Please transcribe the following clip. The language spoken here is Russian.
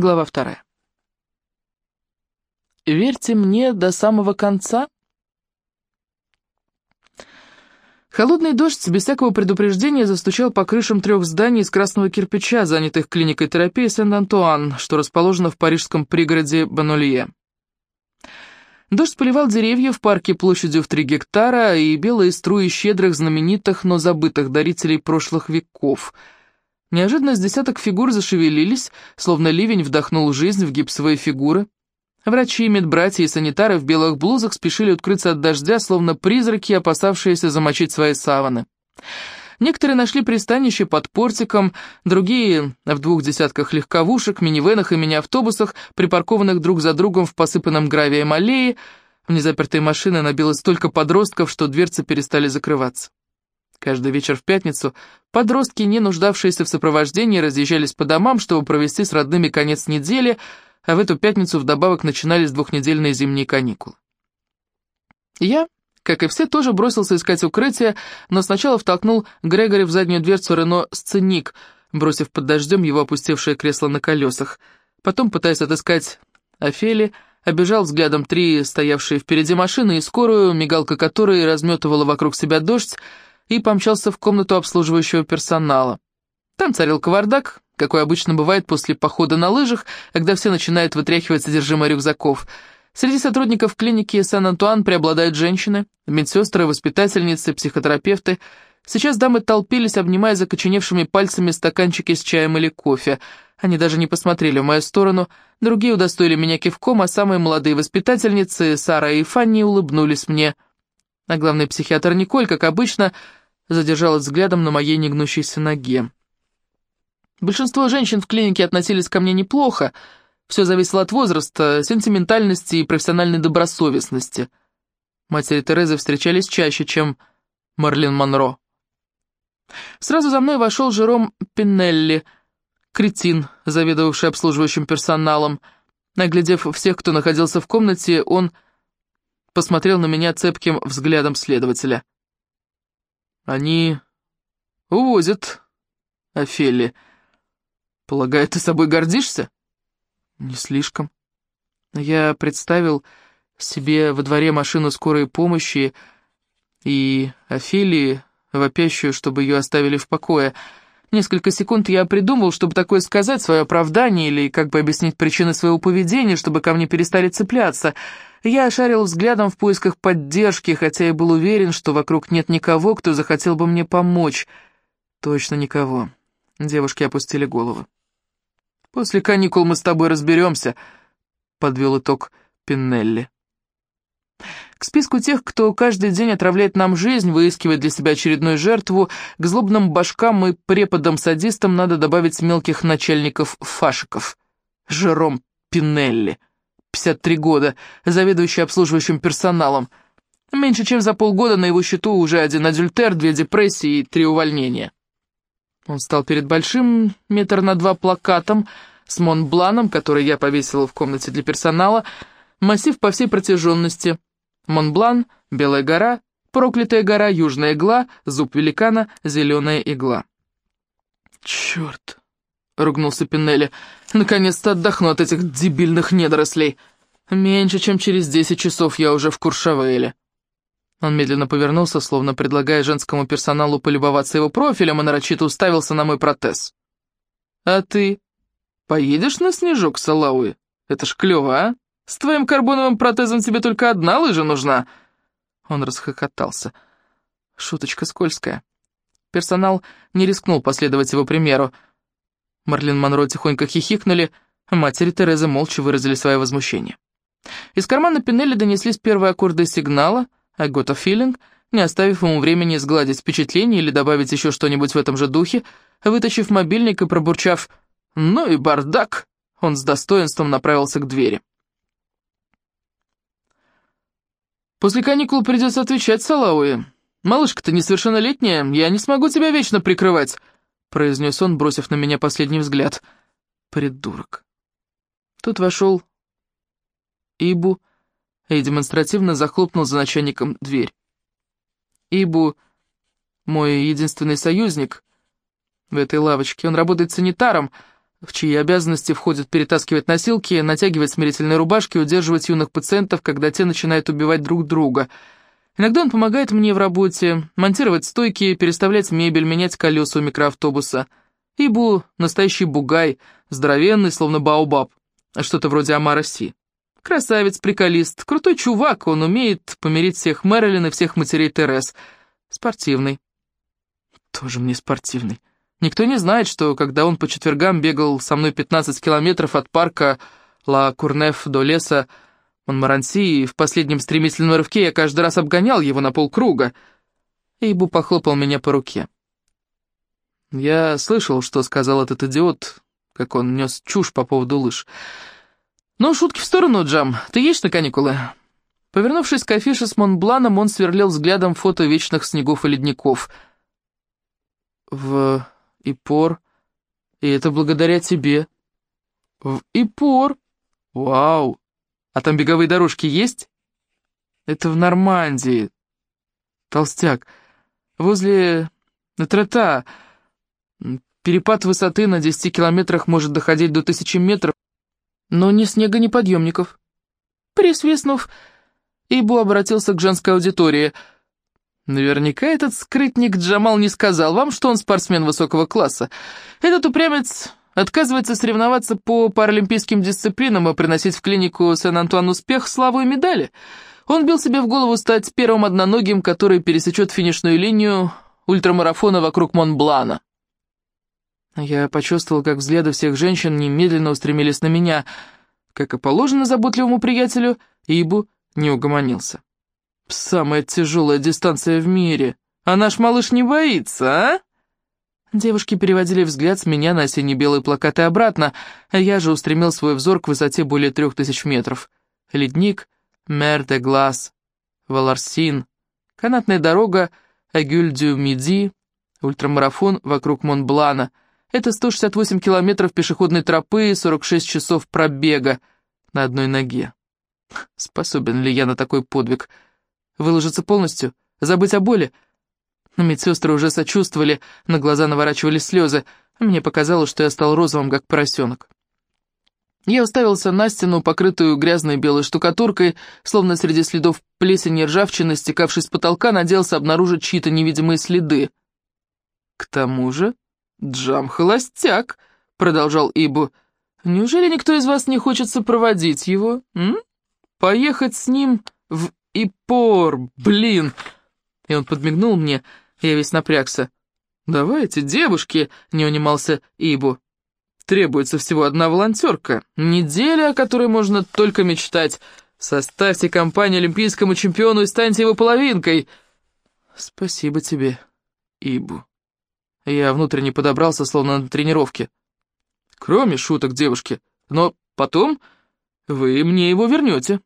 Глава вторая. «Верьте мне до самого конца?» Холодный дождь без всякого предупреждения застучал по крышам трех зданий из красного кирпича, занятых клиникой терапии Сент-Антуан, что расположено в парижском пригороде Банолье. Дождь поливал деревья в парке площадью в три гектара и белые струи щедрых, знаменитых, но забытых дарителей прошлых веков — Неожиданно с десяток фигур зашевелились, словно ливень вдохнул жизнь в гипсовые фигуры. Врачи, медбратья и санитары в белых блузах спешили открыться от дождя, словно призраки, опасавшиеся замочить свои саваны. Некоторые нашли пристанище под портиком, другие — в двух десятках легковушек, минивенах и мини-автобусах, припаркованных друг за другом в посыпанном гравием аллее. В незапертые машины набилось столько подростков, что дверцы перестали закрываться. Каждый вечер в пятницу подростки, не нуждавшиеся в сопровождении, разъезжались по домам, чтобы провести с родными конец недели, а в эту пятницу вдобавок начинались двухнедельные зимние каникулы. Я, как и все, тоже бросился искать укрытие, но сначала втолкнул Грегори в заднюю дверцу Рено «Сценик», бросив под дождем его опустевшее кресло на колесах. Потом, пытаясь отыскать Офели, обежал взглядом три стоявшие впереди машины и скорую, мигалка которой разметывала вокруг себя дождь, и помчался в комнату обслуживающего персонала. Там царил кавардак, какой обычно бывает после похода на лыжах, когда все начинают вытряхивать содержимое рюкзаков. Среди сотрудников клиники Сан-Антуан преобладают женщины, медсестры, воспитательницы, психотерапевты. Сейчас дамы толпились, обнимая закоченевшими пальцами стаканчики с чаем или кофе. Они даже не посмотрели в мою сторону, другие удостоили меня кивком, а самые молодые воспитательницы, Сара и Фанни, улыбнулись мне. А главный психиатр Николь, как обычно, задержалась взглядом на моей негнущейся ноге. Большинство женщин в клинике относились ко мне неплохо, все зависело от возраста, сентиментальности и профессиональной добросовестности. Матери Терезы встречались чаще, чем Марлин Монро. Сразу за мной вошел Жером Пинелли, кретин, заведовавший обслуживающим персоналом. Наглядев всех, кто находился в комнате, он посмотрел на меня цепким взглядом следователя. Они увозят Офели. Полагаю, ты собой гордишься? Не слишком. Я представил себе во дворе машину скорой помощи и Офелии, вопящую, чтобы ее оставили в покое. Несколько секунд я придумал, чтобы такое сказать, свое оправдание или как бы объяснить причины своего поведения, чтобы ко мне перестали цепляться — я шарил взглядом в поисках поддержки, хотя и был уверен, что вокруг нет никого, кто захотел бы мне помочь. Точно никого. Девушки опустили головы. «После каникул мы с тобой разберемся», — подвел итог Пиннелли. К списку тех, кто каждый день отравляет нам жизнь, выискивает для себя очередную жертву, к злобным башкам и преподам-садистам надо добавить мелких начальников-фашиков. Жером Пинелли. 53 года, заведующий обслуживающим персоналом. Меньше чем за полгода на его счету уже один адюльтер, две депрессии и три увольнения. Он стал перед большим метр на два плакатом с Монбланом, который я повесила в комнате для персонала, массив по всей протяженности. Монблан, Белая гора, Проклятая гора, Южная игла, Зуб великана, Зеленая игла. «Черт!» — ругнулся Пинелли. «Наконец-то отдохну от этих дебильных недорослей. Меньше чем через десять часов я уже в Куршавеле». Он медленно повернулся, словно предлагая женскому персоналу полюбоваться его профилем, и нарочито уставился на мой протез. «А ты поедешь на снежок, Салауи? Это ж клёво, а? С твоим карбоновым протезом тебе только одна лыжа нужна!» Он расхохотался. Шуточка скользкая. Персонал не рискнул последовать его примеру. Марлин Монро тихонько хихикнули, матери Терезы молча выразили свое возмущение. Из кармана Пинелли донеслись первые аккорды сигнала «I got a feeling», не оставив ему времени сгладить впечатление или добавить еще что-нибудь в этом же духе, вытащив мобильник и пробурчав «Ну и бардак!», он с достоинством направился к двери. «После каникул придется отвечать Салауи. Малышка-то несовершеннолетняя, я не смогу тебя вечно прикрывать», произнес он, бросив на меня последний взгляд. «Придурок». Тут вошел Ибу и демонстративно захлопнул за начальником дверь. Ибу — мой единственный союзник в этой лавочке. Он работает санитаром, в чьи обязанности входит перетаскивать носилки, натягивать смирительные рубашки, удерживать юных пациентов, когда те начинают убивать друг друга. Иногда он помогает мне в работе, монтировать стойки, переставлять мебель, менять колеса у микроавтобуса. Ибу — настоящий бугай, здоровенный, словно баобаб, что-то вроде Амара Си. Красавец, приколист, крутой чувак, он умеет помирить всех Мэрилин и всех матерей Терес. Спортивный. Тоже мне спортивный. Никто не знает, что когда он по четвергам бегал со мной 15 километров от парка Ла Курнеф до леса Монмаранси, и в последнем стремительном рывке я каждый раз обгонял его на полкруга. Эйбу похлопал меня по руке. Я слышал, что сказал этот идиот, как он нес чушь по поводу лыж. «Ну, шутки в сторону, Джам, ты едешь на каникулы?» Повернувшись к афише с Монбланом, он сверлил взглядом фото вечных снегов и ледников. «В Ипор, и это благодаря тебе». «В Ипор? Вау! А там беговые дорожки есть?» «Это в Нормандии. Толстяк. Возле Трета. Перепад высоты на 10 километрах может доходить до тысячи метров, но ни снега, ни подъемников». Присвистнув, Ибу обратился к женской аудитории – Наверняка этот скрытник Джамал не сказал вам, что он спортсмен высокого класса. Этот упрямец отказывается соревноваться по паралимпийским дисциплинам и приносить в клинику Сен-Антуан успех, славу и медали. Он бил себе в голову стать первым одноногим, который пересечет финишную линию ультрамарафона вокруг Монблана. Я почувствовал, как взгляды всех женщин немедленно устремились на меня. Как и положено заботливому приятелю, Ибу не угомонился. Самая тяжелая дистанция в мире. А наш малыш не боится, а? Девушки переводили взгляд с меня на сине-белые плакаты обратно, а я же устремил свой взор к высоте более трех тысяч метров. Ледник, Мер де Глаз, Валарсин, канатная дорога, Агюль-дю-Миди, ультрамарафон вокруг Монблана. Это 168 километров пешеходной тропы и 46 часов пробега на одной ноге. Способен ли я на такой подвиг? Выложиться полностью? Забыть о боли? Но медсестры уже сочувствовали, на глаза наворачивались слезы, а мне показалось, что я стал розовым, как поросенок. Я уставился на стену, покрытую грязной белой штукатуркой, словно среди следов плесени и ржавчины, стекавшей с потолка, надеялся обнаружить чьи-то невидимые следы. «К тому же, Джам холостяк», — продолжал Ибу. «Неужели никто из вас не хочет сопроводить его, м? Поехать с ним в и пор, блин!» И он подмигнул мне, я весь напрягся. «Давайте, девушки!» — не унимался Ибу. «Требуется всего одна волонтерка. Неделя, о которой можно только мечтать. Составьте компанию олимпийскому чемпиону и станьте его половинкой!» «Спасибо тебе, Ибу». Я внутренне подобрался, словно на тренировке. «Кроме шуток, девушки. Но потом вы мне его вернете».